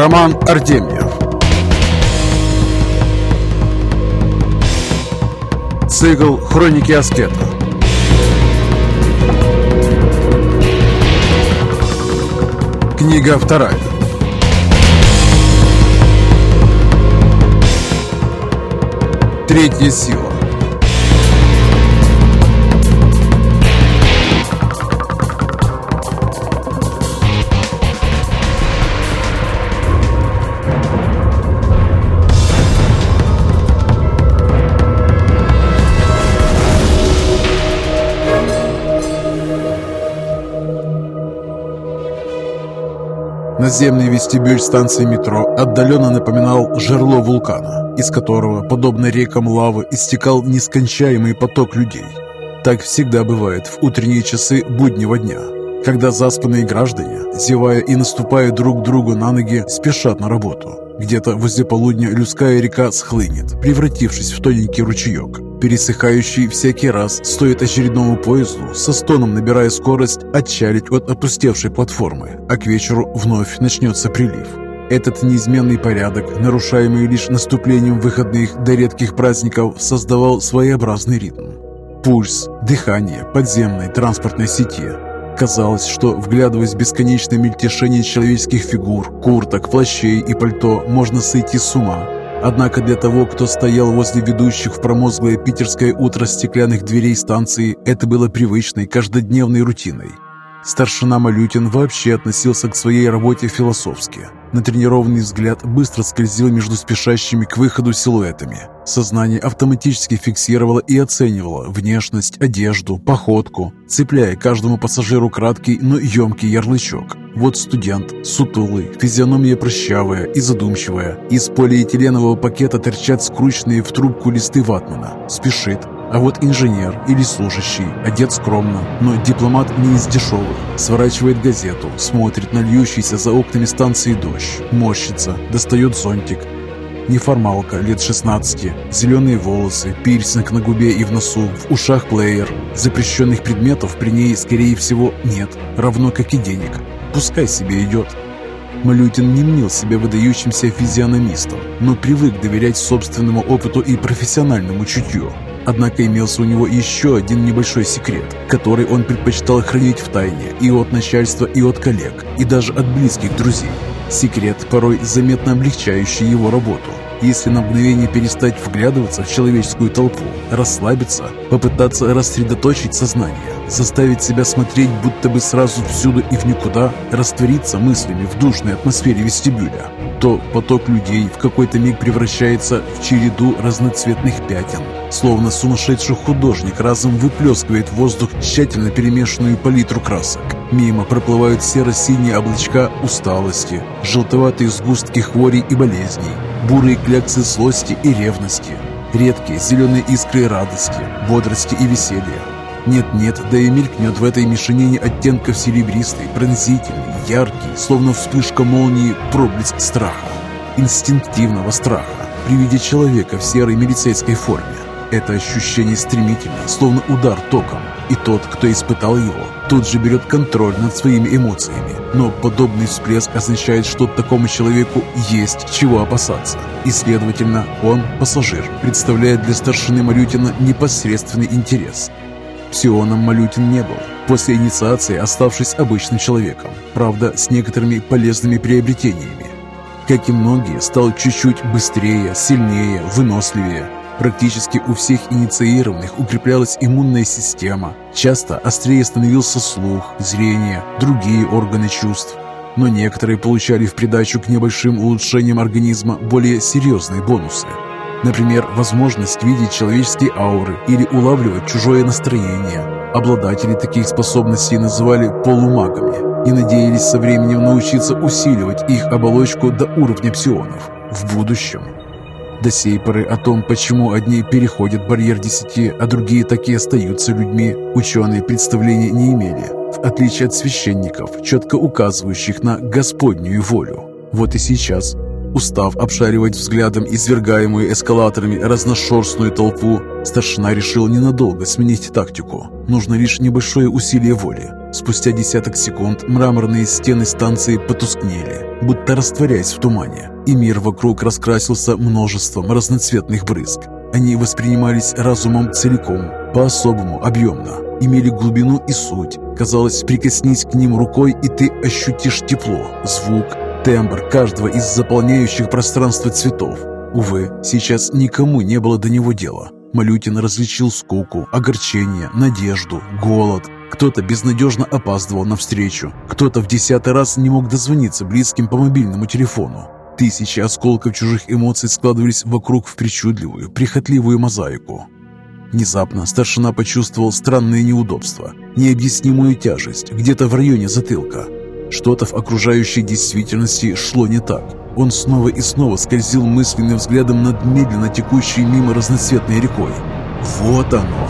Роман Артемьев. Цикл «Хроники Аскета» Книга вторая. Третья сила Наземный вестибюль станции метро отдаленно напоминал жерло вулкана, из которого, подобно рекам лавы, истекал нескончаемый поток людей. Так всегда бывает в утренние часы буднего дня, когда заспанные граждане, зевая и наступая друг другу на ноги, спешат на работу. Где-то возле полудня людская река схлынет, превратившись в тоненький ручеек, пересыхающий всякий раз, стоит очередному поезду, со стоном набирая скорость, отчалить от опустевшей платформы, а к вечеру вновь начнется прилив. Этот неизменный порядок, нарушаемый лишь наступлением выходных до редких праздников, создавал своеобразный ритм. Пульс, дыхание подземной транспортной сети. Казалось, что, вглядываясь в бесконечное мельтешение человеческих фигур, курток, плащей и пальто, можно сойти с ума, Однако для того, кто стоял возле ведущих в промозглое питерское утро стеклянных дверей станции, это было привычной, каждодневной рутиной. Старшина Малютин вообще относился к своей работе философски. Натренированный взгляд быстро скользил между спешащими к выходу силуэтами. Сознание автоматически фиксировало и оценивало внешность, одежду, походку, цепляя каждому пассажиру краткий, но емкий ярлычок. Вот студент, сутулый, физиономия прыщавая и задумчивая. Из полиэтиленового пакета торчат скрученные в трубку листы ватмана. Спешит, а вот инженер или служащий одет скромно, но дипломат не из дешевых. Сворачивает газету, смотрит на льющийся за окнами станции дождь, морщится, достает зонтик. Неформалка, лет 16, зеленые волосы, пирсинг на губе и в носу, в ушах плеер. Запрещенных предметов при ней, скорее всего, нет, равно как и денег. Пускай себе идет. Малютин не мнил себя выдающимся физиономистом, но привык доверять собственному опыту и профессиональному чутью. Однако имелся у него еще один небольшой секрет, который он предпочитал хранить в тайне и от начальства, и от коллег, и даже от близких друзей. Секрет, порой заметно облегчающий его работу. Если на мгновение перестать вглядываться в человеческую толпу, расслабиться, попытаться рассредоточить сознание, заставить себя смотреть будто бы сразу всюду и в никуда, раствориться мыслями в душной атмосфере вестибюля, то поток людей в какой-то миг превращается в череду разноцветных пятен. Словно сумасшедший художник разом выплескивает в воздух тщательно перемешанную палитру красок. Мимо проплывают серо-синие облачка усталости, желтоватые сгустки хворей и болезней, бурые кляксы злости и ревности, редкие зеленые искры радости, бодрости и веселья. Нет-нет, да и мелькнет в этой мешанине оттенков серебристый, пронзительный, яркий, словно вспышка молнии, проблеск страха. Инстинктивного страха при виде человека в серой милицейской форме. Это ощущение стремительно, словно удар током. И тот, кто испытал его, тут же берет контроль над своими эмоциями. Но подобный всплеск означает, что такому человеку есть чего опасаться. И, следовательно, он, пассажир, представляет для старшины Марютина непосредственный интерес. Псионом Малютин не был, после инициации оставшись обычным человеком, правда, с некоторыми полезными приобретениями. Как и многие, стал чуть-чуть быстрее, сильнее, выносливее. Практически у всех инициированных укреплялась иммунная система. Часто острее становился слух, зрение, другие органы чувств. Но некоторые получали в придачу к небольшим улучшениям организма более серьезные бонусы. Например, возможность видеть человеческие ауры или улавливать чужое настроение. Обладатели таких способностей называли полумагами и надеялись со временем научиться усиливать их оболочку до уровня псионов в будущем. До сей поры о том, почему одни переходят барьер десяти, а другие так и остаются людьми, ученые представления не имели, в отличие от священников, четко указывающих на Господнюю волю. Вот и сейчас Устав обшаривать взглядом извергаемую эскалаторами разношерстную толпу, старшина решил ненадолго сменить тактику. Нужно лишь небольшое усилие воли. Спустя десяток секунд мраморные стены станции потускнели, будто растворяясь в тумане, и мир вокруг раскрасился множеством разноцветных брызг. Они воспринимались разумом целиком, по-особому объемно, имели глубину и суть. Казалось, прикоснись к ним рукой, и ты ощутишь тепло, звук, тембр каждого из заполняющих пространство цветов. Увы, сейчас никому не было до него дела. Малютин различил скуку, огорчение, надежду, голод. Кто-то безнадежно опаздывал на встречу, кто-то в десятый раз не мог дозвониться близким по мобильному телефону. Тысячи осколков чужих эмоций складывались вокруг в причудливую, прихотливую мозаику. Внезапно старшина почувствовал странное неудобство, необъяснимую тяжесть где-то в районе затылка. Что-то в окружающей действительности шло не так. Он снова и снова скользил мысленным взглядом над медленно текущей мимо разноцветной рекой. Вот оно!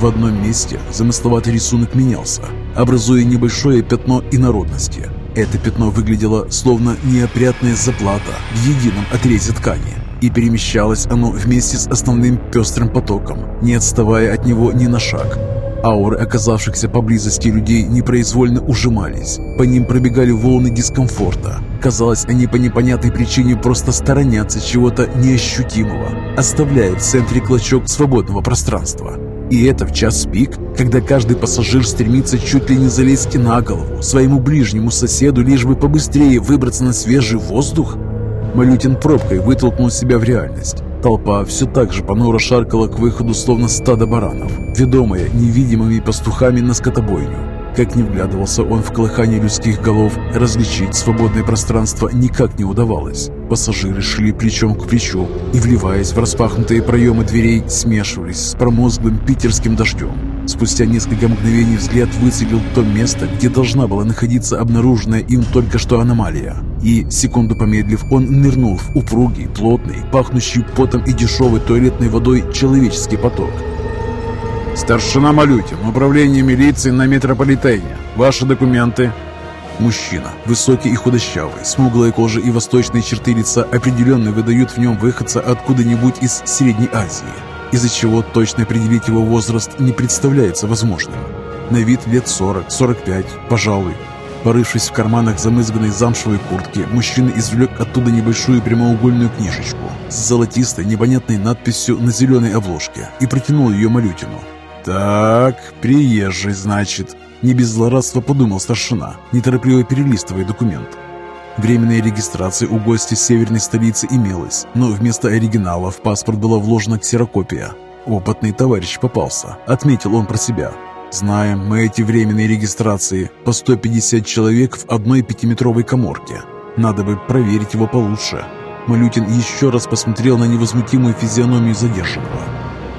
В одном месте замысловатый рисунок менялся, образуя небольшое пятно инородности. Это пятно выглядело словно неопрятная заплата в едином отрезе ткани и перемещалось оно вместе с основным пестрым потоком, не отставая от него ни на шаг. Ауры оказавшихся поблизости людей непроизвольно ужимались, по ним пробегали волны дискомфорта. Казалось, они по непонятной причине просто сторонятся чего-то неощутимого, оставляя в центре клочок свободного пространства. И это в час пик, когда каждый пассажир стремится чуть ли не залезть на голову своему ближнему соседу, лишь бы побыстрее выбраться на свежий воздух? Малютин пробкой вытолкнул себя в реальность. Толпа все так же понуро шаркала к выходу, словно стадо баранов, ведомая невидимыми пастухами на скотобойню. Как не вглядывался он в колыхание людских голов, различить свободное пространство никак не удавалось. Пассажиры шли плечом к плечу и, вливаясь в распахнутые проемы дверей, смешивались с промозглым питерским дождем. Спустя несколько мгновений взгляд выцелил то место, где должна была находиться обнаруженная им только что аномалия. И, секунду помедлив, он нырнул в упругий, плотный, пахнущий потом и дешевой туалетной водой человеческий поток. «Старшина Малютин, управление милиции на метрополитене. Ваши документы?» Мужчина, высокий и худощавый, смуглая кожа и восточные черты лица определенно выдают в нем выходца откуда-нибудь из Средней Азии, из-за чего точно определить его возраст не представляется возможным. На вид лет 40-45, пожалуй. Порывшись в карманах замызганной замшевой куртки, мужчина извлек оттуда небольшую прямоугольную книжечку с золотистой непонятной надписью на зеленой обложке и протянул ее Малютину. «Так, приезжий, значит», — не без злорадства подумал старшина, неторопливо перелистывая документ. Временная регистрация у гостя северной столицы имелась, но вместо оригинала в паспорт была вложена ксерокопия. Опытный товарищ попался, отметил он про себя. Знаем мы эти временные регистрации по 150 человек в одной пятиметровой коморке. Надо бы проверить его получше. Малютин еще раз посмотрел на невозмутимую физиономию задержанного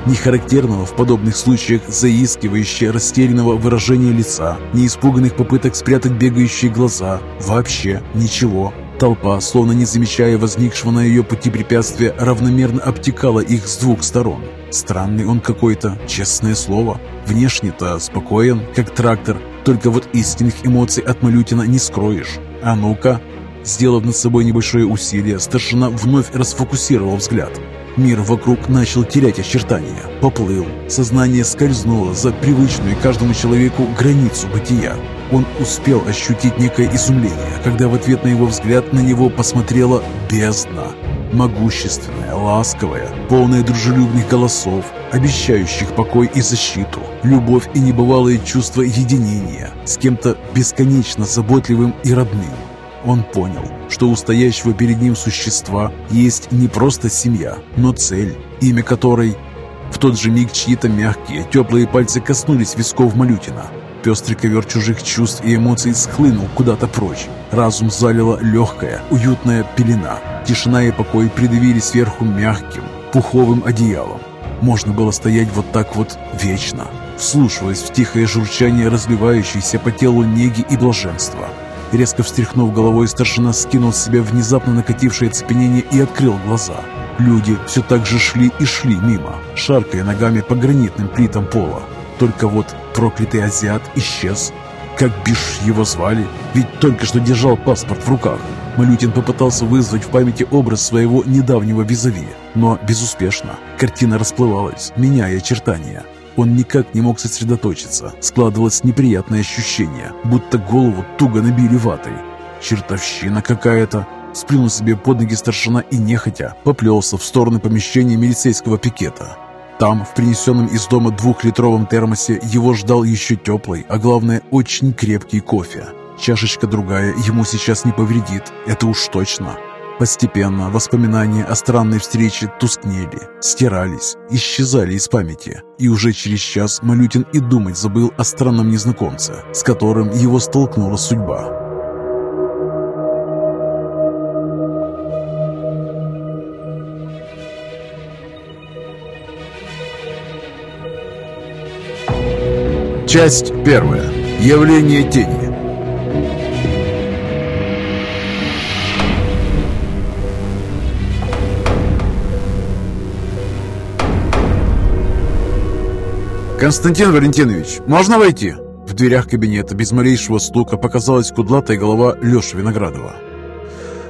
не характерного в подобных случаях заискивающего растерянного выражения лица, не испуганных попыток спрятать бегающие глаза, вообще ничего. Толпа, словно не замечая возникшего на ее пути препятствия, равномерно обтекала их с двух сторон. Странный он какой-то, честное слово. Внешне-то спокоен, как трактор, только вот истинных эмоций от Малютина не скроешь. А ну-ка, Сделав над собой небольшое усилие, старшина вновь расфокусировал взгляд. Мир вокруг начал терять очертания, поплыл. Сознание скользнуло за привычную каждому человеку границу бытия. Он успел ощутить некое изумление, когда в ответ на его взгляд на него посмотрела бездна. Могущественная, ласковая, полная дружелюбных голосов, обещающих покой и защиту, любовь и небывалое чувство единения с кем-то бесконечно заботливым и родным. Он понял, что у стоящего перед ним существа есть не просто семья, но цель, имя которой... В тот же миг чьи-то мягкие, теплые пальцы коснулись висков Малютина. Пестрый ковер чужих чувств и эмоций схлынул куда-то прочь. Разум залила легкая, уютная пелена. Тишина и покой придавили сверху мягким, пуховым одеялом. Можно было стоять вот так вот вечно, вслушиваясь в тихое журчание разливающейся по телу неги и блаженства. Резко встряхнув головой, старшина скинул с себя внезапно накатившее цепенение и открыл глаза. Люди все так же шли и шли мимо, шаркая ногами по гранитным плитам пола. Только вот проклятый азиат исчез. Как бишь его звали? Ведь только что держал паспорт в руках. Малютин попытался вызвать в памяти образ своего недавнего визави, но безуспешно. Картина расплывалась, меняя очертания. Он никак не мог сосредоточиться. Складывалось неприятное ощущение, будто голову туго набили ватой. Чертовщина какая-то. Сплюнул себе под ноги старшина и нехотя поплелся в сторону помещения милицейского пикета. Там, в принесенном из дома двухлитровом термосе, его ждал еще теплый, а главное, очень крепкий кофе. Чашечка другая ему сейчас не повредит, это уж точно. Постепенно воспоминания о странной встрече тускнели, стирались, исчезали из памяти. И уже через час Малютин и думать забыл о странном незнакомце, с которым его столкнула судьба. Часть первая. Явление тени. «Константин Валентинович, можно войти?» В дверях кабинета без малейшего стука показалась кудлатая голова Леши Виноградова.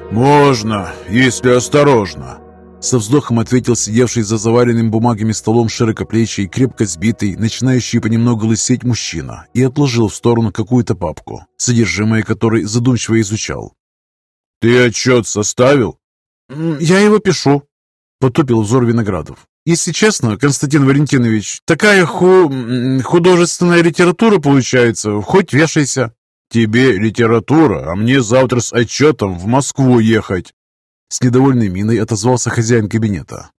«Можно, если осторожно», со вздохом ответил сидевший за заваленным бумагами столом широкоплечий, крепко сбитый, начинающий понемногу лысеть мужчина, и отложил в сторону какую-то папку, содержимое которой задумчиво изучал. «Ты отчет составил?» «Я его пишу», — потупил взор Виноградов. «Если честно, Константин Валентинович, такая ху... художественная литература получается, хоть вешайся». «Тебе литература, а мне завтра с отчетом в Москву ехать». С недовольной миной отозвался хозяин кабинета.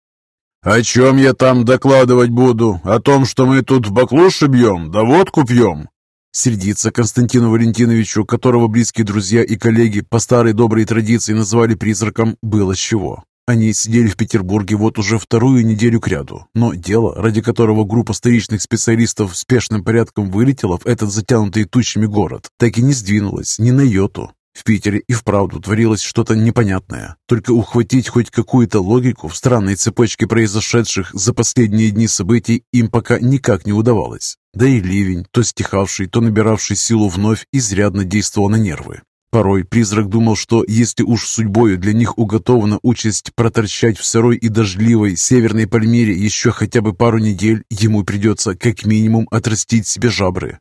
«О чем я там докладывать буду? О том, что мы тут в баклуши бьем, да водку пьем?» Сердиться Константину Валентиновичу, которого близкие друзья и коллеги по старой доброй традиции называли призраком, было с чего. Они сидели в Петербурге вот уже вторую неделю кряду, но дело, ради которого группа столичных специалистов спешным порядком вылетела в этот затянутый тучами город, так и не сдвинулось ни на йоту. В Питере и вправду творилось что-то непонятное. Только ухватить хоть какую-то логику в странной цепочке произошедших за последние дни событий им пока никак не удавалось. Да и ливень, то стихавший, то набиравший силу вновь, изрядно действовал на нервы. Порой призрак думал, что если уж судьбою для них уготована участь проторчать в сырой и дождливой северной Пальмире еще хотя бы пару недель, ему придется как минимум отрастить себе жабры.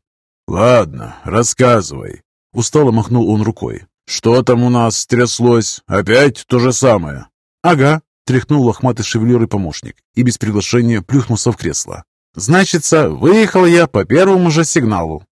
«Ладно, рассказывай», Устало махнул он рукой. «Что там у нас стряслось? Опять то же самое?» «Ага», — тряхнул лохматый шевелюрый помощник и без приглашения плюхнулся в кресло. «Значится, выехал я по первому же сигналу.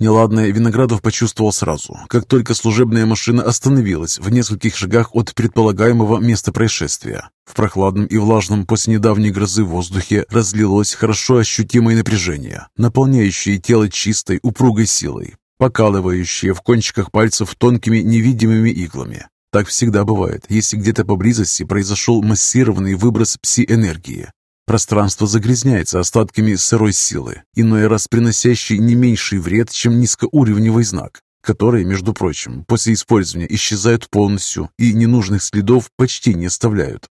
Неладное Виноградов почувствовал сразу, как только служебная машина остановилась в нескольких шагах от предполагаемого места происшествия. В прохладном и влажном после недавней грозы воздухе разлилось хорошо ощутимое напряжение, наполняющее тело чистой, упругой силой, покалывающее в кончиках пальцев тонкими невидимыми иглами. Так всегда бывает, если где-то поблизости произошел массированный выброс пси-энергии, Пространство загрязняется остатками сырой силы, иной раз приносящей не меньший вред, чем низкоуровневый знак, которые, между прочим, после использования исчезают полностью и ненужных следов почти не оставляют.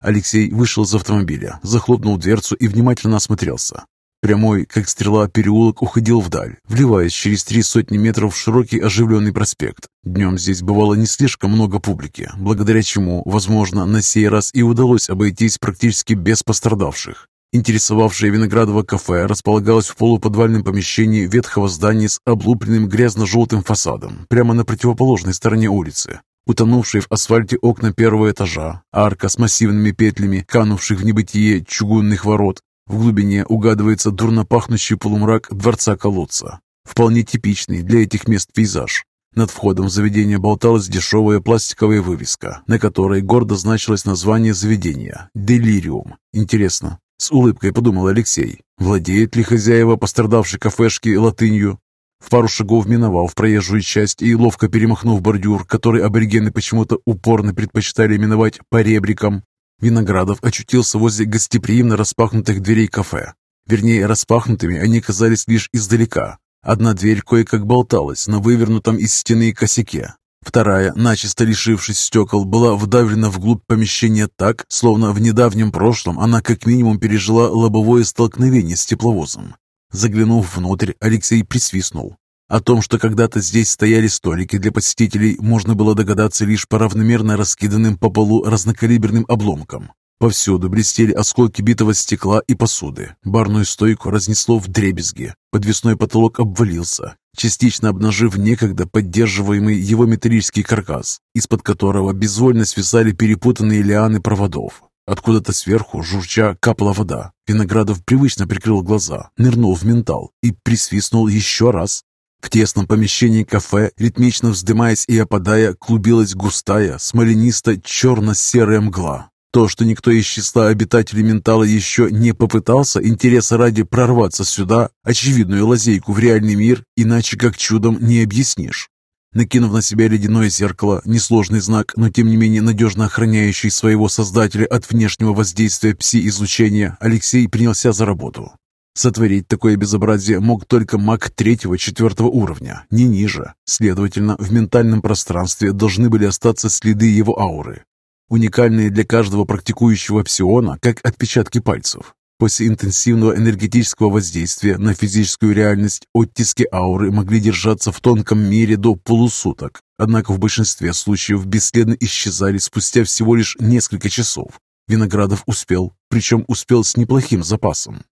Алексей вышел из автомобиля, захлопнул дверцу и внимательно осмотрелся. Прямой, как стрела, переулок уходил вдаль, вливаясь через три сотни метров в широкий оживленный проспект. Днем здесь бывало не слишком много публики, благодаря чему, возможно, на сей раз и удалось обойтись практически без пострадавших. Интересовавшее Виноградово кафе располагалось в полуподвальном помещении ветхого здания с облупленным грязно-желтым фасадом, прямо на противоположной стороне улицы. Утонувшие в асфальте окна первого этажа, арка с массивными петлями, канувших в небытие чугунных ворот, в глубине угадывается дурно пахнущий полумрак дворца-колодца. Вполне типичный для этих мест пейзаж. Над входом в заведение болталась дешевая пластиковая вывеска, на которой гордо значилось название заведения «Делириум». Интересно, с улыбкой подумал Алексей, владеет ли хозяева пострадавшей кафешки латынью? В пару шагов миновал в проезжую часть и, ловко перемахнув бордюр, который аборигены почему-то упорно предпочитали именовать «поребриком», Виноградов очутился возле гостеприимно распахнутых дверей кафе. Вернее, распахнутыми они казались лишь издалека. Одна дверь кое-как болталась на вывернутом из стены косяке. Вторая, начисто лишившись стекол, была вдавлена вглубь помещения так, словно в недавнем прошлом она как минимум пережила лобовое столкновение с тепловозом. Заглянув внутрь, Алексей присвистнул. О том, что когда-то здесь стояли столики для посетителей, можно было догадаться лишь по равномерно раскиданным по полу разнокалиберным обломкам. Повсюду блестели осколки битого стекла и посуды. Барную стойку разнесло в дребезги. Подвесной потолок обвалился, частично обнажив некогда поддерживаемый его металлический каркас, из-под которого безвольно свисали перепутанные лианы проводов. Откуда-то сверху, журча, капала вода. Виноградов привычно прикрыл глаза, нырнул в ментал и присвистнул еще раз. В тесном помещении кафе, ритмично вздымаясь и опадая, клубилась густая, смоленисто-черно-серая мгла. То, что никто из числа обитателей ментала еще не попытался интереса ради прорваться сюда, очевидную лазейку в реальный мир, иначе как чудом не объяснишь. Накинув на себя ледяное зеркало, несложный знак, но тем не менее надежно охраняющий своего создателя от внешнего воздействия пси-излучения, Алексей принялся за работу. Сотворить такое безобразие мог только маг третьего-четвертого уровня, не ниже. Следовательно, в ментальном пространстве должны были остаться следы его ауры, уникальные для каждого практикующего псиона, как отпечатки пальцев. После интенсивного энергетического воздействия на физическую реальность оттиски ауры могли держаться в тонком мире до полусуток, однако в большинстве случаев бесследно исчезали спустя всего лишь несколько часов. Виноградов успел, причем успел с неплохим запасом.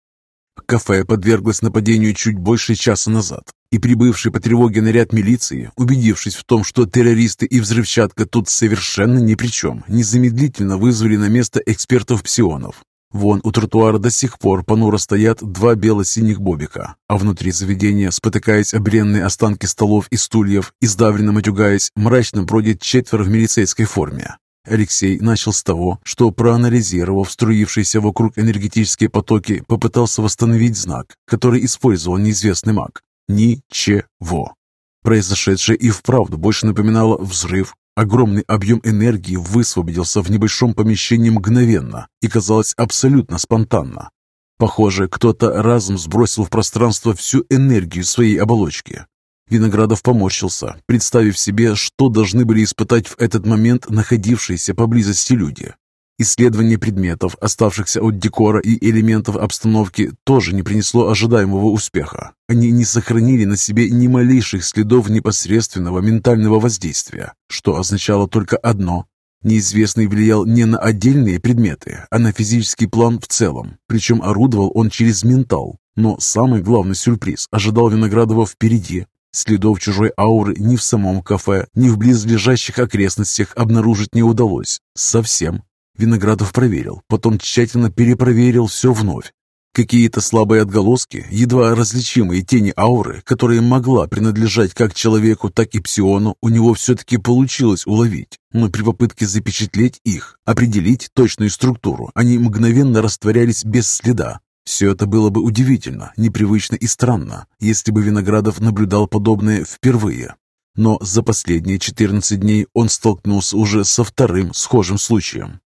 Кафе подверглось нападению чуть больше часа назад, и прибывший по тревоге наряд милиции, убедившись в том, что террористы и взрывчатка тут совершенно ни при чем, незамедлительно вызвали на место экспертов-псионов, Вон у тротуара до сих пор понуро стоят два бело-синих бобика, а внутри заведения, спотыкаясь об бренные останки столов и стульев, издавленно матюгаясь, мрачно бродит четверо в милицейской форме. Алексей начал с того, что, проанализировав струившиеся вокруг энергетические потоки, попытался восстановить знак, который использовал неизвестный маг. Ничего. Произошедшее и вправду больше напоминало взрыв, Огромный объем энергии высвободился в небольшом помещении мгновенно и казалось абсолютно спонтанно. Похоже, кто-то разом сбросил в пространство всю энергию своей оболочки. Виноградов поморщился, представив себе, что должны были испытать в этот момент находившиеся поблизости люди. Исследование предметов, оставшихся от декора и элементов обстановки, тоже не принесло ожидаемого успеха. Они не сохранили на себе ни малейших следов непосредственного ментального воздействия, что означало только одно – неизвестный влиял не на отдельные предметы, а на физический план в целом, причем орудовал он через ментал. Но самый главный сюрприз ожидал Виноградова впереди. Следов чужой ауры ни в самом кафе, ни в близлежащих окрестностях обнаружить не удалось. Совсем. Виноградов проверил, потом тщательно перепроверил все вновь. Какие-то слабые отголоски, едва различимые тени ауры, которые могла принадлежать как человеку, так и псиону, у него все-таки получилось уловить. Но при попытке запечатлеть их, определить точную структуру, они мгновенно растворялись без следа. Все это было бы удивительно, непривычно и странно, если бы Виноградов наблюдал подобное впервые. Но за последние 14 дней он столкнулся уже со вторым схожим случаем.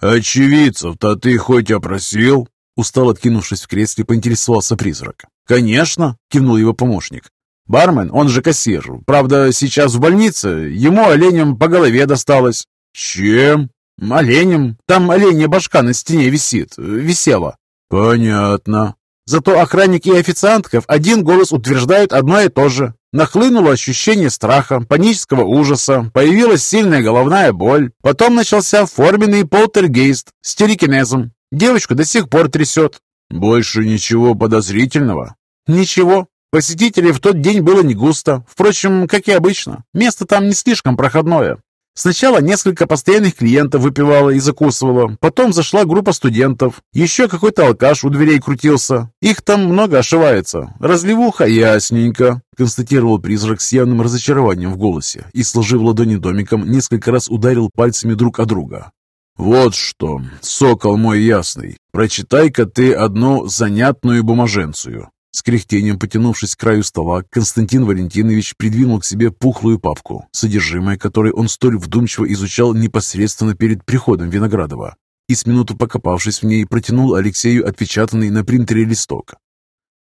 «Очевидцев-то ты хоть опросил?» Устал откинувшись в кресле, поинтересовался призрак. «Конечно!» — кивнул его помощник. «Бармен, он же кассир. Правда, сейчас в больнице. Ему оленем по голове досталось». «Чем?» «Оленем. Там оленья башка на стене висит. Висела». «Понятно». Зато охранник и официантков один голос утверждают одно и то же. Нахлынуло ощущение страха, панического ужаса, появилась сильная головная боль. Потом начался форменный полтергейст с телекинезом. Девочку до сих пор трясет. Больше ничего подозрительного? Ничего. Посетителей в тот день было не густо. Впрочем, как и обычно. Место там не слишком проходное. Сначала несколько постоянных клиентов выпивала и закусывала, потом зашла группа студентов, еще какой-то алкаш у дверей крутился. Их там много ошивается. Разливуха ясненько, констатировал призрак с явным разочарованием в голосе и, сложив ладони домиком, несколько раз ударил пальцами друг о друга. «Вот что, сокол мой ясный, прочитай-ка ты одну занятную бумаженцию. С кряхтением потянувшись к краю стола, Константин Валентинович придвинул к себе пухлую папку, содержимое которой он столь вдумчиво изучал непосредственно перед приходом Виноградова, и с минуту покопавшись в ней, протянул Алексею отпечатанный на принтере листок.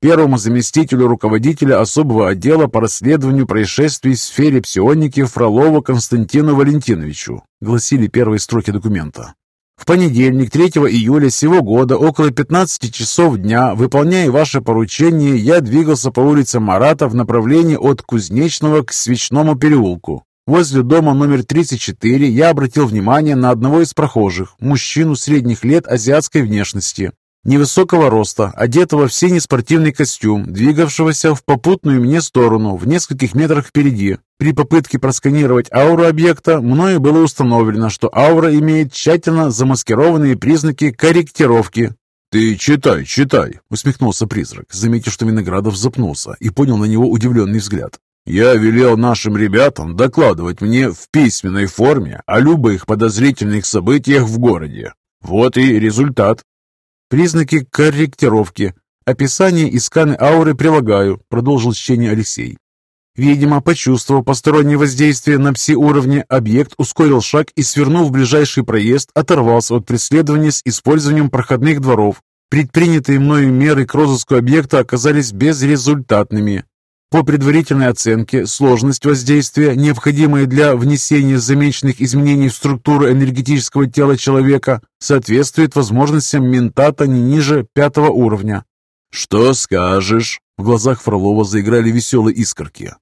Первому заместителю руководителя особого отдела по расследованию происшествий в сфере псионики Фролову Константину Валентиновичу, гласили первые строки документа. В понедельник, 3 июля сего года, около 15 часов дня, выполняя ваше поручение, я двигался по улице Марата в направлении от Кузнечного к Свечному переулку. Возле дома номер 34 я обратил внимание на одного из прохожих, мужчину средних лет азиатской внешности, невысокого роста, одетого в синий спортивный костюм, двигавшегося в попутную мне сторону в нескольких метрах впереди. При попытке просканировать ауру объекта мною было установлено, что аура имеет тщательно замаскированные признаки корректировки. «Ты читай, читай», — усмехнулся призрак, заметив, что Виноградов запнулся и понял на него удивленный взгляд. «Я велел нашим ребятам докладывать мне в письменной форме о любых подозрительных событиях в городе. Вот и результат. Признаки корректировки. Описание и сканы ауры прилагаю, продолжил чтение Алексей. Видимо, почувствовав постороннее воздействие на пси-уровне, объект ускорил шаг и, свернув в ближайший проезд, оторвался от преследования с использованием проходных дворов. Предпринятые мною меры к розыску объекта оказались безрезультатными. По предварительной оценке, сложность воздействия, необходимая для внесения замеченных изменений в структуру энергетического тела человека, соответствует возможностям ментата не ниже пятого уровня. «Что скажешь?» В глазах Фролова заиграли веселые искорки.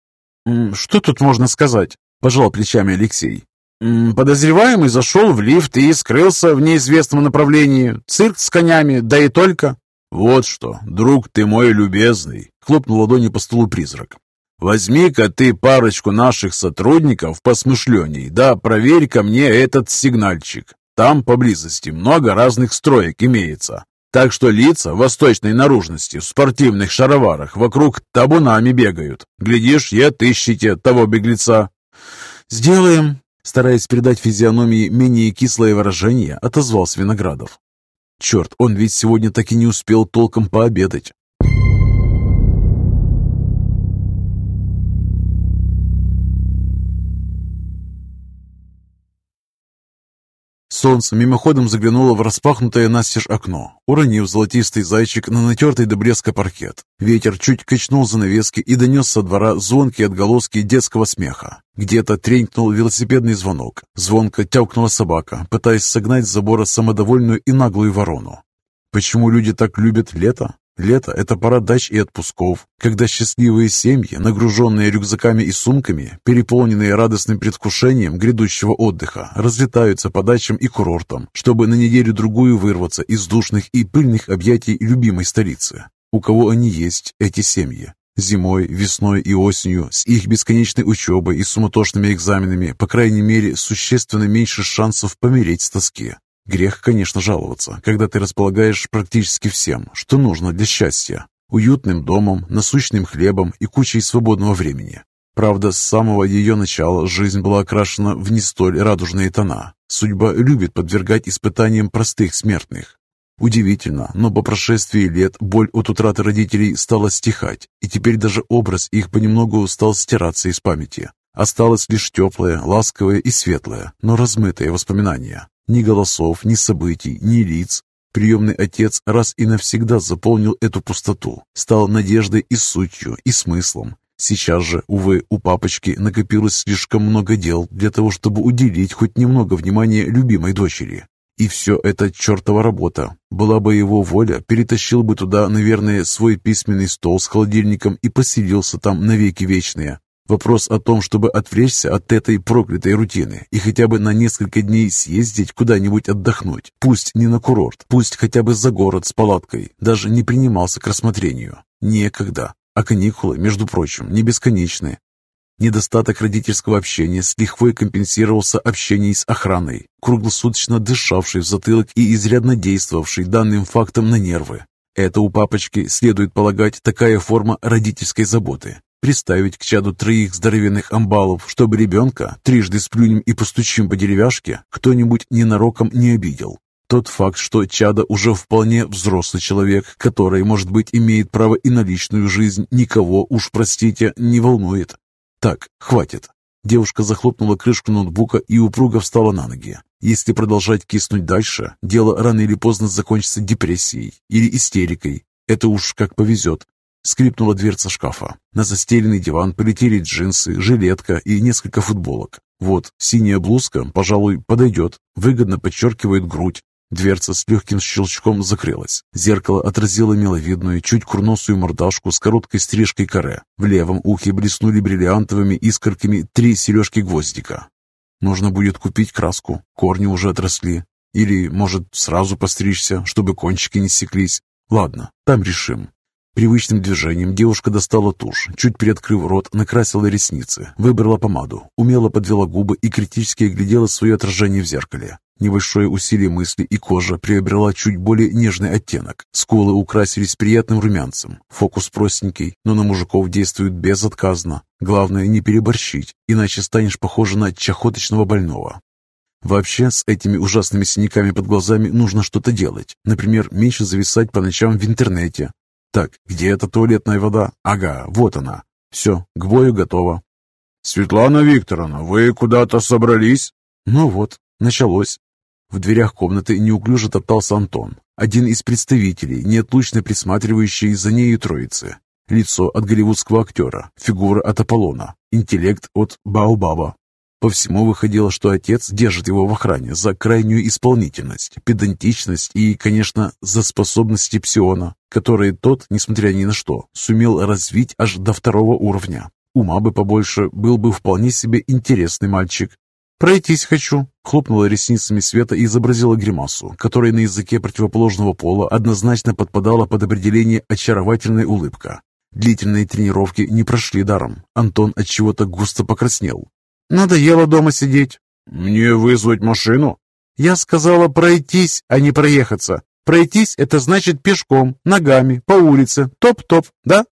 «Что тут можно сказать?» – пожал плечами Алексей. «Подозреваемый зашел в лифт и скрылся в неизвестном направлении. Цирк с конями, да и только». «Вот что, друг ты мой любезный!» — хлопнул ладони по столу призрак. «Возьми-ка ты парочку наших сотрудников посмышленней, да проверь-ка мне этот сигнальчик. Там поблизости много разных строек имеется. Так что лица восточной наружности в спортивных шароварах вокруг табунами бегают. Глядишь, и отыщите того беглеца». «Сделаем», Стараясь передать физиономии менее кислое выражение, отозвался Виноградов. Черт, он ведь сегодня так и не успел толком пообедать. Солнце мимоходом заглянуло в распахнутое настежь окно, уронив золотистый зайчик на натертый до блеска паркет. Ветер чуть качнул занавески и донес со двора звонкие отголоски детского смеха. Где-то тренькнул велосипедный звонок. Звонко тявкнула собака, пытаясь согнать с забора самодовольную и наглую ворону. Почему люди так любят лето? Лето – это пора дач и отпусков, когда счастливые семьи, нагруженные рюкзаками и сумками, переполненные радостным предвкушением грядущего отдыха, разлетаются по дачам и курортам, чтобы на неделю-другую вырваться из душных и пыльных объятий любимой столицы. У кого они есть, эти семьи? Зимой, весной и осенью, с их бесконечной учебой и суматошными экзаменами, по крайней мере, существенно меньше шансов помереть с тоски. Грех, конечно, жаловаться, когда ты располагаешь практически всем, что нужно для счастья. Уютным домом, насущным хлебом и кучей свободного времени. Правда, с самого ее начала жизнь была окрашена в не столь радужные тона. Судьба любит подвергать испытаниям простых смертных. Удивительно, но по прошествии лет боль от утраты родителей стала стихать, и теперь даже образ их понемногу стал стираться из памяти. Осталось лишь теплое, ласковое и светлое, но размытое воспоминание. Ни голосов, ни событий, ни лиц. Приемный отец раз и навсегда заполнил эту пустоту, стал надеждой и сутью, и смыслом. Сейчас же, увы, у папочки накопилось слишком много дел для того, чтобы уделить хоть немного внимания любимой дочери. И все это чертова работа. Была бы его воля, перетащил бы туда, наверное, свой письменный стол с холодильником и поселился там навеки вечные. Вопрос о том, чтобы отвлечься от этой проклятой рутины и хотя бы на несколько дней съездить куда-нибудь отдохнуть, пусть не на курорт, пусть хотя бы за город с палаткой, даже не принимался к рассмотрению. Некогда. А каникулы, между прочим, не бесконечны. Недостаток родительского общения с лихвой компенсировался общением с охраной, круглосуточно дышавшей в затылок и изрядно действовавшей данным фактом на нервы. Это у папочки, следует полагать, такая форма родительской заботы, приставить к чаду троих здоровенных амбалов, чтобы ребенка, трижды сплюнем и постучим по деревяшке, кто-нибудь ненароком не обидел. Тот факт, что чадо уже вполне взрослый человек, который, может быть, имеет право и на личную жизнь, никого, уж простите, не волнует. Так, хватит. Девушка захлопнула крышку ноутбука и упруго встала на ноги. Если продолжать киснуть дальше, дело рано или поздно закончится депрессией или истерикой. Это уж как повезет. Скрипнула дверца шкафа. На застеленный диван полетели джинсы, жилетка и несколько футболок. Вот, синяя блузка, пожалуй, подойдет, выгодно подчеркивает грудь. Дверца с легким щелчком закрылась. Зеркало отразило миловидную, чуть курносую мордашку с короткой стрижкой каре. В левом ухе блеснули бриллиантовыми искорками три сережки гвоздика. Нужно будет купить краску, корни уже отросли. Или, может, сразу постричься, чтобы кончики не секлись. Ладно, там решим. Привычным движением девушка достала тушь, чуть приоткрыв рот, накрасила ресницы, выбрала помаду, умело подвела губы и критически оглядела свое отражение в зеркале. Небольшое усилие мысли и кожа приобрела чуть более нежный оттенок. Скулы украсились приятным румянцем. Фокус простенький, но на мужиков действует безотказно. Главное не переборщить, иначе станешь похожа на чахоточного больного. Вообще, с этими ужасными синяками под глазами нужно что-то делать. Например, меньше зависать по ночам в интернете, так, где эта туалетная вода? Ага, вот она. Все, к бою готово. Светлана Викторовна, вы куда-то собрались? Ну вот, началось. В дверях комнаты неуклюже топтался Антон, один из представителей, неотлучно присматривающий за нею троицы. Лицо от голливудского актера, фигура от Аполлона, интеллект от Баобаба, по всему выходило, что отец держит его в охране за крайнюю исполнительность, педантичность и, конечно, за способности псиона, которые тот, несмотря ни на что, сумел развить аж до второго уровня. Ума бы побольше, был бы вполне себе интересный мальчик. «Пройтись хочу», — хлопнула ресницами Света и изобразила гримасу, которая на языке противоположного пола однозначно подпадала под определение «очаровательная улыбка». Длительные тренировки не прошли даром. Антон от чего-то густо покраснел, Надоело дома сидеть. Мне вызвать машину? Я сказала пройтись, а не проехаться. Пройтись — это значит пешком, ногами, по улице, топ-топ, да?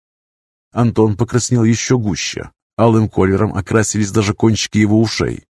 Антон покраснел еще гуще. Алым колером окрасились даже кончики его ушей.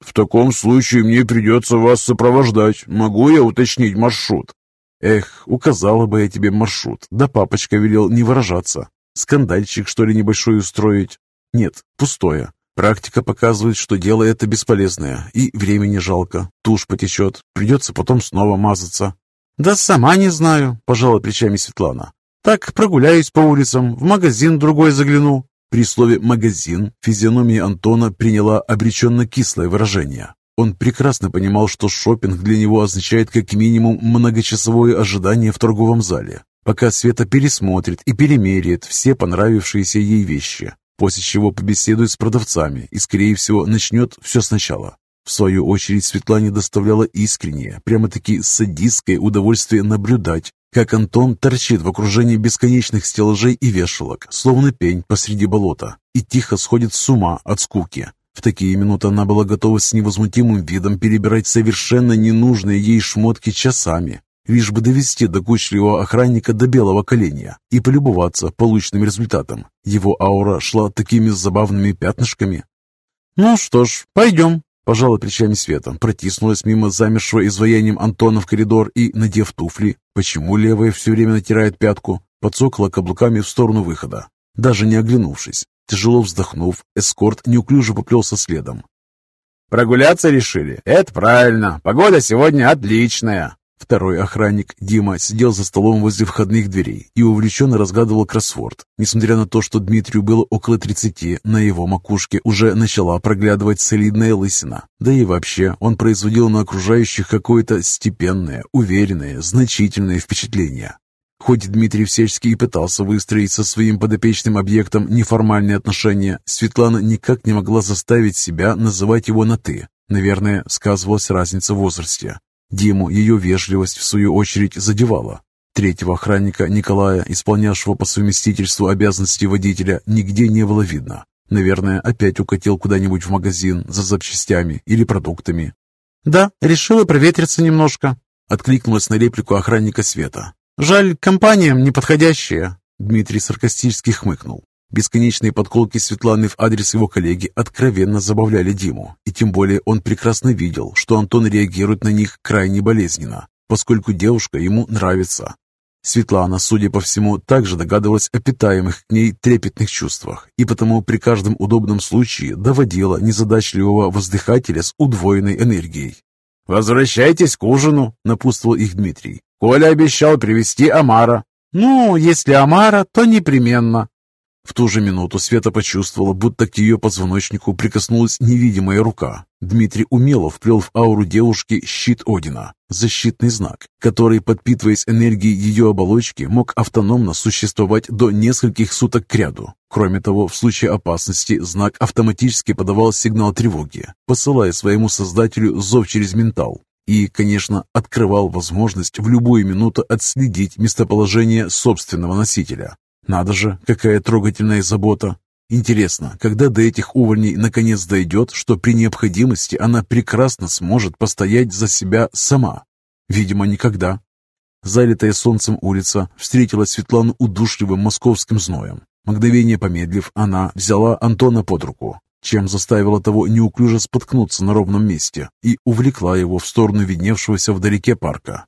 «В таком случае мне придется вас сопровождать. Могу я уточнить маршрут?» «Эх, указала бы я тебе маршрут, да папочка велел не выражаться. Скандальчик, что ли, небольшой устроить?» «Нет, пустое. Практика показывает, что дело это бесполезное, и времени жалко. Тушь потечет, придется потом снова мазаться. «Да сама не знаю», – пожала плечами Светлана. «Так прогуляюсь по улицам, в магазин другой загляну». При слове «магазин» физиономия Антона приняла обреченно кислое выражение. Он прекрасно понимал, что шопинг для него означает как минимум многочасовое ожидание в торговом зале, пока Света пересмотрит и перемеряет все понравившиеся ей вещи после чего побеседует с продавцами и, скорее всего, начнет все сначала. В свою очередь Светлане доставляло искреннее, прямо-таки садистское удовольствие наблюдать, как Антон торчит в окружении бесконечных стеллажей и вешалок, словно пень посреди болота, и тихо сходит с ума от скуки. В такие минуты она была готова с невозмутимым видом перебирать совершенно ненужные ей шмотки часами, лишь бы довести докучливого охранника до белого коленя и полюбоваться полученным результатом. Его аура шла такими забавными пятнышками. «Ну что ж, пойдем», – пожала плечами Света, протиснулась мимо замершего изваянием Антона в коридор и, надев туфли, почему левая все время натирает пятку, подсокла каблуками в сторону выхода. Даже не оглянувшись, тяжело вздохнув, эскорт неуклюже поплелся следом. «Прогуляться решили? Это правильно. Погода сегодня отличная!» Второй охранник, Дима, сидел за столом возле входных дверей и увлеченно разгадывал кроссворд. Несмотря на то, что Дмитрию было около 30, на его макушке уже начала проглядывать солидная лысина. Да и вообще, он производил на окружающих какое-то степенное, уверенное, значительное впечатление. Хоть Дмитрий всячески и пытался выстроить со своим подопечным объектом неформальные отношения, Светлана никак не могла заставить себя называть его на «ты». Наверное, сказывалась разница в возрасте. Диму ее вежливость, в свою очередь, задевала. Третьего охранника Николая, исполнявшего по совместительству обязанности водителя, нигде не было видно. Наверное, опять укатил куда-нибудь в магазин за запчастями или продуктами. «Да, решила проветриться немножко», — откликнулась на реплику охранника Света. «Жаль, компания неподходящая», — Дмитрий саркастически хмыкнул. Бесконечные подколки Светланы в адрес его коллеги откровенно забавляли Диму, и тем более он прекрасно видел, что Антон реагирует на них крайне болезненно, поскольку девушка ему нравится. Светлана, судя по всему, также догадывалась о питаемых к ней трепетных чувствах, и потому при каждом удобном случае доводила незадачливого воздыхателя с удвоенной энергией. «Возвращайтесь к ужину», — напутствовал их Дмитрий. «Коля обещал привезти Амара». «Ну, если Амара, то непременно», В ту же минуту Света почувствовала, будто к ее позвоночнику прикоснулась невидимая рука. Дмитрий умело вплел в ауру девушки щит Одина, защитный знак, который, подпитываясь энергией ее оболочки, мог автономно существовать до нескольких суток кряду. Кроме того, в случае опасности знак автоматически подавал сигнал тревоги, посылая своему создателю зов через ментал. И, конечно, открывал возможность в любую минуту отследить местоположение собственного носителя. Надо же, какая трогательная забота. Интересно, когда до этих увольней наконец дойдет, что при необходимости она прекрасно сможет постоять за себя сама? Видимо, никогда. Залитая солнцем улица встретила Светлану удушливым московским зноем. Мгновение помедлив, она взяла Антона под руку, чем заставила того неуклюже споткнуться на ровном месте и увлекла его в сторону видневшегося вдалеке парка.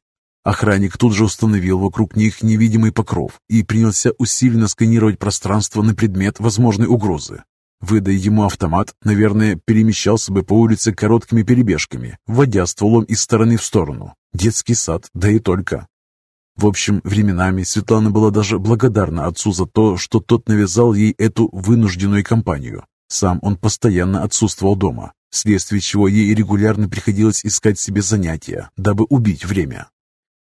Охранник тут же установил вокруг них невидимый покров и принялся усиленно сканировать пространство на предмет возможной угрозы. Выдая ему автомат, наверное, перемещался бы по улице короткими перебежками, вводя стволом из стороны в сторону. Детский сад, да и только. В общем, временами Светлана была даже благодарна отцу за то, что тот навязал ей эту вынужденную компанию. Сам он постоянно отсутствовал дома, вследствие чего ей регулярно приходилось искать себе занятия, дабы убить время.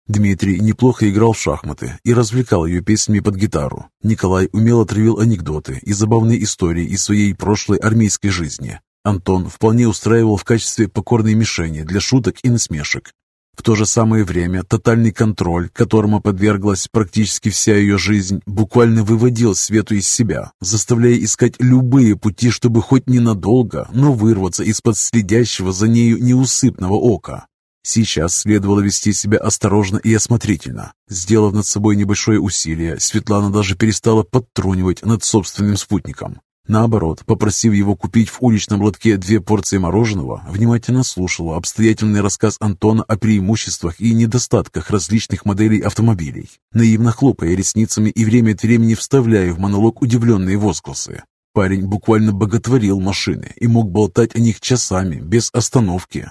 Дмитрий неплохо играл в шахматы и развлекал ее песнями под гитару. Николай умело травил анекдоты и забавные истории из своей прошлой армейской жизни. Антон вполне устраивал в качестве покорной мишени для шуток и насмешек. В то же самое время тотальный контроль, которому подверглась практически вся ее жизнь, буквально выводил Свету из себя, заставляя искать любые пути, чтобы хоть ненадолго, но вырваться из-под следящего за нею неусыпного ока. Сейчас следовало вести себя осторожно и осмотрительно. Сделав над собой небольшое усилие, Светлана даже перестала подтрунивать над собственным спутником. Наоборот, попросив его купить в уличном лотке две порции мороженого, внимательно слушала обстоятельный рассказ Антона о преимуществах и недостатках различных моделей автомобилей, наивно хлопая ресницами и время от времени вставляя в монолог удивленные возгласы. Парень буквально боготворил машины и мог болтать о них часами, без остановки.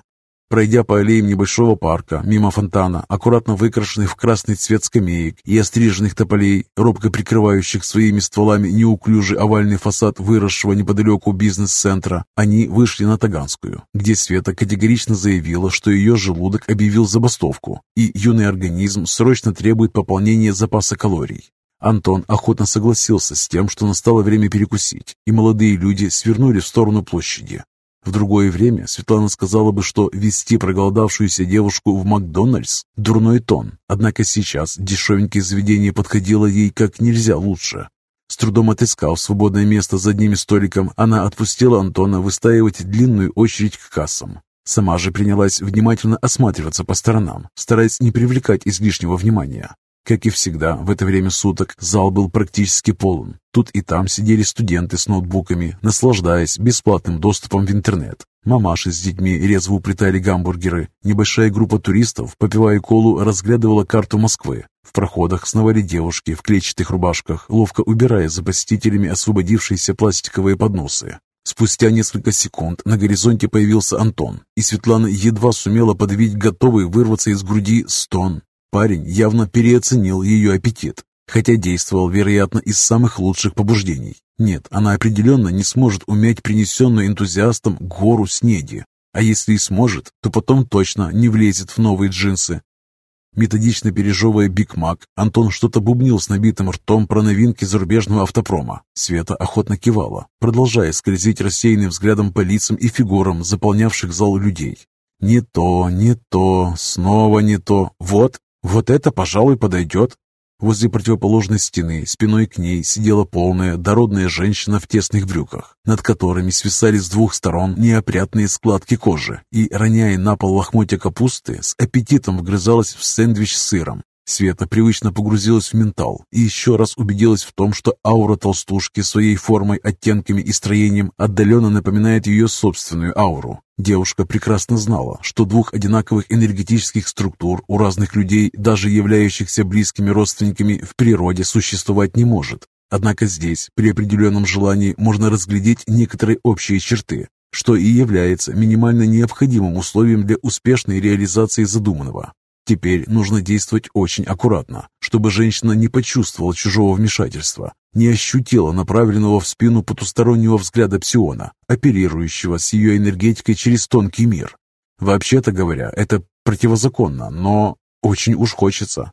Пройдя по аллеям небольшого парка, мимо фонтана, аккуратно выкрашенных в красный цвет скамеек и остриженных тополей, робко прикрывающих своими стволами неуклюжий овальный фасад выросшего неподалеку бизнес-центра, они вышли на Таганскую, где Света категорично заявила, что ее желудок объявил забастовку, и юный организм срочно требует пополнения запаса калорий. Антон охотно согласился с тем, что настало время перекусить, и молодые люди свернули в сторону площади. В другое время Светлана сказала бы, что вести проголодавшуюся девушку в Макдональдс – дурной тон, однако сейчас дешевенькое заведение подходило ей как нельзя лучше. С трудом отыскав свободное место за одним столиком, она отпустила Антона выстаивать длинную очередь к кассам. Сама же принялась внимательно осматриваться по сторонам, стараясь не привлекать излишнего внимания. Как и всегда, в это время суток зал был практически полон. Тут и там сидели студенты с ноутбуками, наслаждаясь бесплатным доступом в интернет. Мамаши с детьми резво уплетали гамбургеры. Небольшая группа туристов, попивая колу, разглядывала карту Москвы. В проходах сновали девушки в клетчатых рубашках, ловко убирая за посетителями освободившиеся пластиковые подносы. Спустя несколько секунд на горизонте появился Антон, и Светлана едва сумела подавить готовый вырваться из груди стон. Парень явно переоценил ее аппетит, хотя действовал, вероятно, из самых лучших побуждений. Нет, она определенно не сможет уметь принесенную энтузиастом гору снеди, а если и сможет, то потом точно не влезет в новые джинсы. Методично пережевывая Биг Мак, Антон что-то бубнил с набитым ртом про новинки зарубежного автопрома. Света охотно кивала, продолжая скользить рассеянным взглядом по лицам и фигурам, заполнявших зал людей. Не то, не то, снова не то. Вот, вот это, пожалуй, подойдет. Возле противоположной стены, спиной к ней, сидела полная, дородная женщина в тесных брюках, над которыми свисали с двух сторон неопрятные складки кожи, и, роняя на пол лохмотья капусты, с аппетитом вгрызалась в сэндвич с сыром. Света привычно погрузилась в ментал и еще раз убедилась в том, что аура толстушки своей формой, оттенками и строением отдаленно напоминает ее собственную ауру. Девушка прекрасно знала, что двух одинаковых энергетических структур у разных людей, даже являющихся близкими родственниками, в природе существовать не может. Однако здесь, при определенном желании, можно разглядеть некоторые общие черты, что и является минимально необходимым условием для успешной реализации задуманного. Теперь нужно действовать очень аккуратно, чтобы женщина не почувствовала чужого вмешательства. не ощутила направленного в спину потустороннего взгляда псиона, оперирующего с ее энергетикой через тонкий мир. Вообще-то говоря, это противозаконно, но очень уж хочется.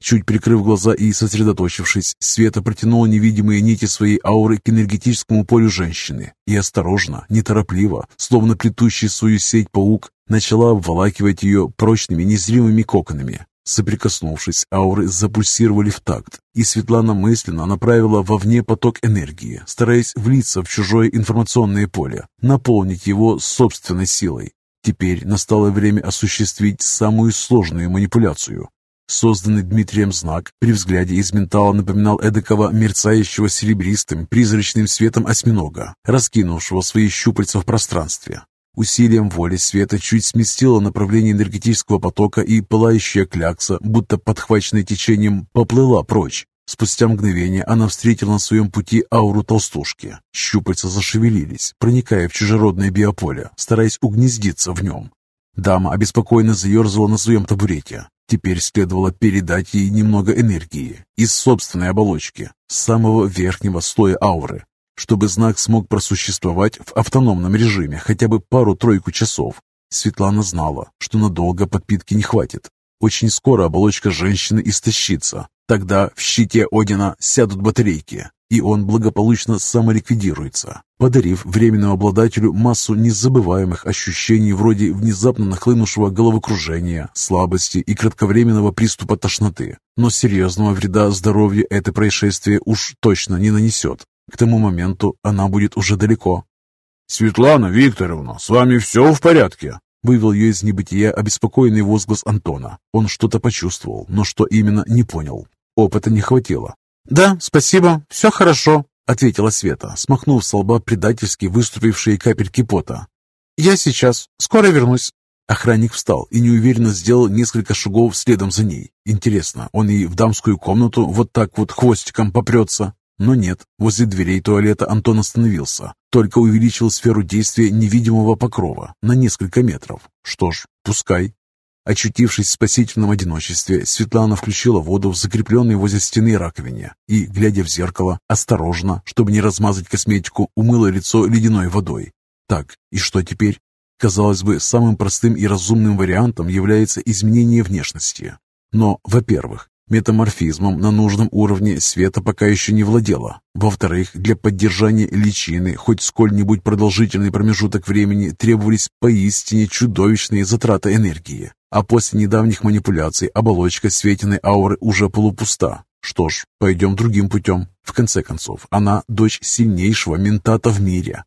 Чуть прикрыв глаза и сосредоточившись, Света протянула невидимые нити своей ауры к энергетическому полю женщины и осторожно, неторопливо, словно плетущий свою сеть паук, начала обволакивать ее прочными незримыми коконами. Соприкоснувшись, ауры запульсировали в такт, и Светлана мысленно направила вовне поток энергии, стараясь влиться в чужое информационное поле, наполнить его собственной силой. Теперь настало время осуществить самую сложную манипуляцию Созданный Дмитрием знак при взгляде из ментала напоминал эдакого мерцающего серебристым призрачным светом осьминога, раскинувшего свои щупальца в пространстве. Усилием воли света чуть сместило направление энергетического потока, и пылающая клякса, будто подхваченная течением, поплыла прочь. Спустя мгновение она встретила на своем пути ауру толстушки. Щупальца зашевелились, проникая в чужеродное биополе, стараясь угнездиться в нем. Дама обеспокоенно заерзала на своем табурете. Теперь следовало передать ей немного энергии из собственной оболочки, с самого верхнего слоя ауры, чтобы знак смог просуществовать в автономном режиме хотя бы пару-тройку часов. Светлана знала, что надолго подпитки не хватит. Очень скоро оболочка женщины истощится. Тогда в щите Одина сядут батарейки, и он благополучно самоликвидируется, подарив временному обладателю массу незабываемых ощущений вроде внезапно нахлынувшего головокружения, слабости и кратковременного приступа тошноты. Но серьезного вреда здоровью это происшествие уж точно не нанесет. К тому моменту она будет уже далеко. «Светлана Викторовна, с вами все в порядке?» Вывел ее из небытия обеспокоенный возглас Антона. Он что-то почувствовал, но что именно, не понял. Опыта не хватило. «Да, спасибо, все хорошо», — ответила Света, смахнув с лба предательски выступившие капельки пота. «Я сейчас. Скоро вернусь». Охранник встал и неуверенно сделал несколько шагов следом за ней. Интересно, он и в дамскую комнату вот так вот хвостиком попрется? Но нет, возле дверей туалета Антон остановился, только увеличил сферу действия невидимого покрова на несколько метров. Что ж, пускай. Очутившись в спасительном одиночестве, Светлана включила воду в закрепленной возле стены раковине и, глядя в зеркало, осторожно, чтобы не размазать косметику, умыла лицо ледяной водой. Так, и что теперь? Казалось бы, самым простым и разумным вариантом является изменение внешности. Но, во-первых, Метаморфизмом на нужном уровне света пока еще не владела. Во-вторых, для поддержания личины хоть сколь-нибудь продолжительный промежуток времени требовались поистине чудовищные затраты энергии. А после недавних манипуляций оболочка светиной ауры уже полупуста. Что ж, пойдем другим путем. В конце концов, она дочь сильнейшего ментата в мире.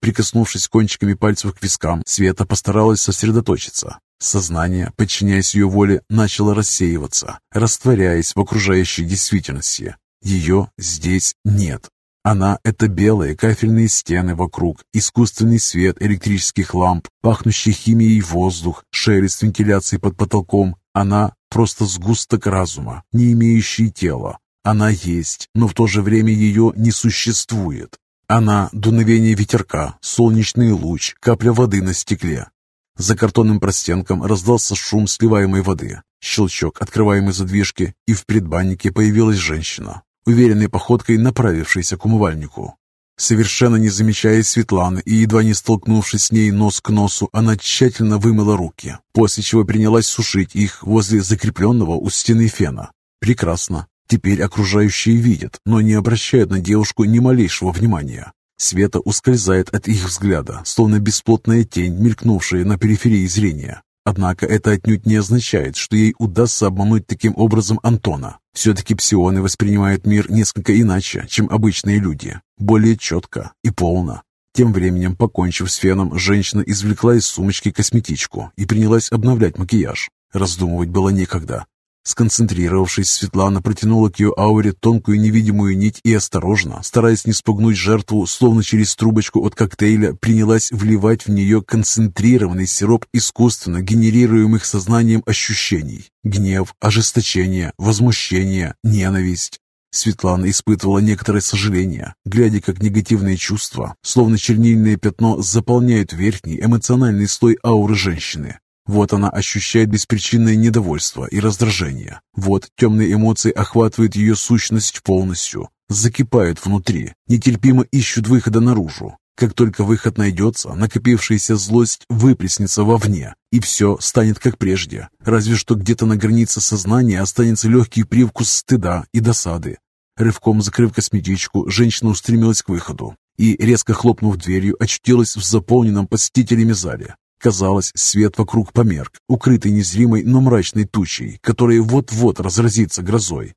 Прикоснувшись кончиками пальцев к вискам, Света постаралась сосредоточиться. Сознание, подчиняясь ее воле, начало рассеиваться, растворяясь в окружающей действительности. Ее здесь нет. Она — это белые кафельные стены вокруг, искусственный свет электрических ламп, пахнущий химией воздух, шелест вентиляции под потолком. Она — просто сгусток разума, не имеющий тела. Она есть, но в то же время ее не существует. Она — дуновение ветерка, солнечный луч, капля воды на стекле, за картонным простенком раздался шум сливаемой воды, щелчок открываемой задвижки, и в предбаннике появилась женщина, уверенной походкой направившаяся к умывальнику. Совершенно не замечая Светланы и едва не столкнувшись с ней нос к носу, она тщательно вымыла руки, после чего принялась сушить их возле закрепленного у стены фена. Прекрасно. Теперь окружающие видят, но не обращают на девушку ни малейшего внимания. Света ускользает от их взгляда, словно бесплотная тень, мелькнувшая на периферии зрения. Однако это отнюдь не означает, что ей удастся обмануть таким образом Антона. Все-таки псионы воспринимают мир несколько иначе, чем обычные люди, более четко и полно. Тем временем, покончив с феном, женщина извлекла из сумочки косметичку и принялась обновлять макияж. Раздумывать было некогда. Сконцентрировавшись, Светлана протянула к ее ауре тонкую невидимую нить и осторожно, стараясь не спугнуть жертву, словно через трубочку от коктейля, принялась вливать в нее концентрированный сироп искусственно генерируемых сознанием ощущений. Гнев, ожесточение, возмущение, ненависть. Светлана испытывала некоторое сожаление, глядя, как негативные чувства, словно чернильное пятно, заполняют верхний эмоциональный слой ауры женщины. Вот она ощущает беспричинное недовольство и раздражение. Вот темные эмоции охватывают ее сущность полностью. закипают внутри, нетерпимо ищут выхода наружу. Как только выход найдется, накопившаяся злость выплеснется вовне, и все станет как прежде. Разве что где-то на границе сознания останется легкий привкус стыда и досады. Рывком закрыв косметичку, женщина устремилась к выходу и, резко хлопнув дверью, очутилась в заполненном посетителями зале. Казалось, свет вокруг померк, укрытый незримой, но мрачной тучей, которая вот-вот разразится грозой.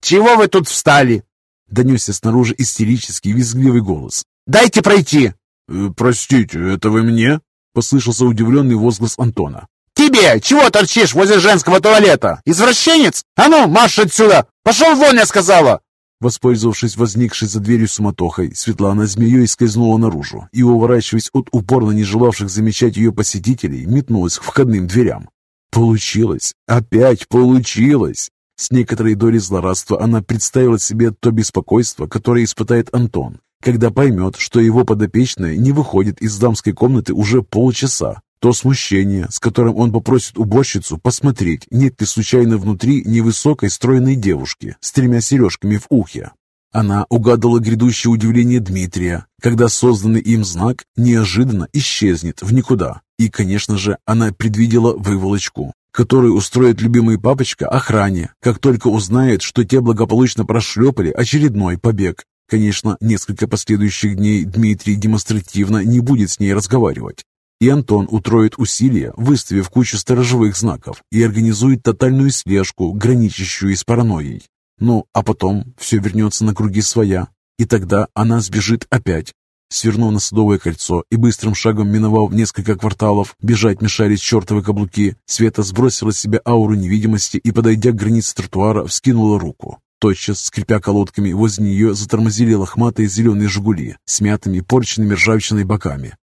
«Чего вы тут встали?» — донесся снаружи истерический, визгливый голос. «Дайте пройти!» «Э, «Простите, это вы мне?» — послышался удивленный возглас Антона. «Тебе! Чего торчишь возле женского туалета? Извращенец? А ну, марш отсюда! Пошел вон, я сказала!» Воспользовавшись возникшей за дверью суматохой, Светлана змеей скользнула наружу и, уворачиваясь от упорно не желавших замечать ее посетителей, метнулась к входным дверям. Получилось! Опять получилось! С некоторой долей злорадства она представила себе то беспокойство, которое испытает Антон, когда поймет, что его подопечная не выходит из дамской комнаты уже полчаса, то смущение, с которым он попросит уборщицу посмотреть, нет ли случайно внутри невысокой стройной девушки с тремя сережками в ухе. Она угадала грядущее удивление Дмитрия, когда созданный им знак неожиданно исчезнет в никуда. И, конечно же, она предвидела выволочку, которую устроит любимый папочка охране, как только узнает, что те благополучно прошлепали очередной побег. Конечно, несколько последующих дней Дмитрий демонстративно не будет с ней разговаривать. И Антон утроит усилия, выставив кучу сторожевых знаков, и организует тотальную слежку, граничащую с паранойей. Ну, а потом все вернется на круги своя, и тогда она сбежит опять. Свернув на Садовое кольцо и быстрым шагом миновав несколько кварталов, бежать мешались чертовы каблуки, Света сбросила с себя ауру невидимости и, подойдя к границе тротуара, вскинула руку. Тотчас, скрипя колодками, возле нее затормозили лохматые зеленые «Жигули» с мятыми, порченными ржавчиной боками.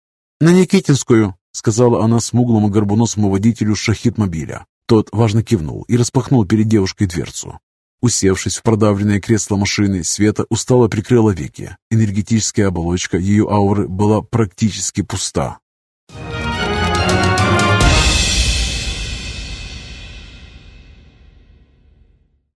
«На Никитинскую», — сказала она смуглому горбуносому водителю шахитмобиля. Тот важно кивнул и распахнул перед девушкой дверцу. Усевшись в продавленное кресло машины, Света устало прикрыла веки. Энергетическая оболочка ее ауры была практически пуста. Thank you.